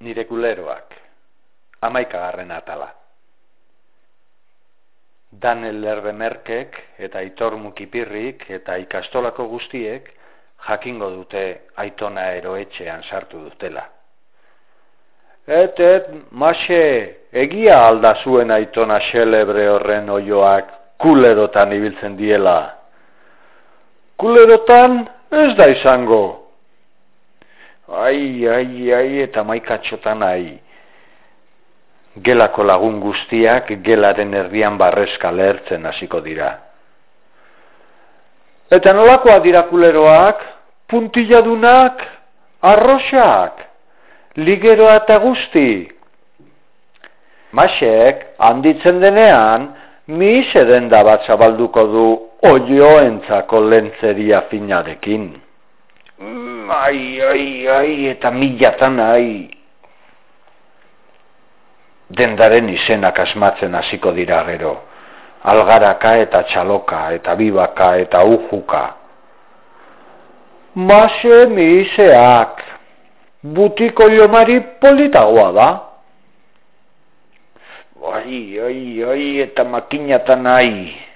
nire kuleroak, amaikagarren atala. Daniel Lerbemerkek eta Aitor Mukipirrik eta ikastolako guztiek jakingo dute aitona eroetxean sartu dutela. Et, et, mase, egia alda zuen aitona xelebre horren oioak kulerotan ibiltzen diela. Kulerotan ez da izango, ai, ai, ai, eta maikatxotan ai. Gelako lagun guztiak gelaren erdian barrezka lehertzen hasiko dira. Eta nolakoa dira kuleroak, puntilladunak, arroxak, ligeroa eta guzti. Masek, handitzen denean, mi da bat zabalduko du oioentzako lentzeria finarekin ai, ai, ai, eta milatan ai. Dendaren izenak asmatzen hasiko dira gero. Algaraka eta txaloka, eta bibaka, eta ujuka. Mase miseak, butiko jomari politagoa da. Ai, ai, ai, eta makinatan ai.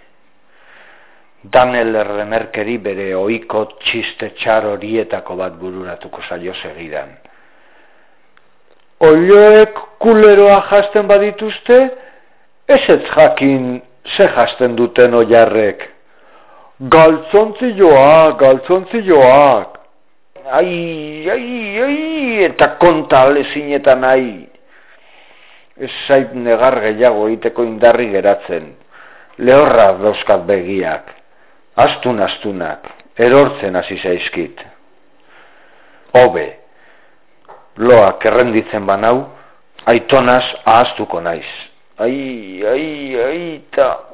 Daniel Remerkeri bere oiko txiste txar horietako bat bururatuko zailo segidan. Olioek kuleroa jasten badituzte, ez ez jakin ze jasten duten oiarrek. Galtzontzi joa, galtzontzi joak. Ai, ai, ai, eta konta alezinetan ai. Ez zait negar gehiago iteko indarri geratzen. Lehorra dauzkat begiak astun astunak, erortzen hasi zaizkit. Hobe, loak errenditzen banau, aitonaz ahaztuko naiz. Ai, ai, ai, ta,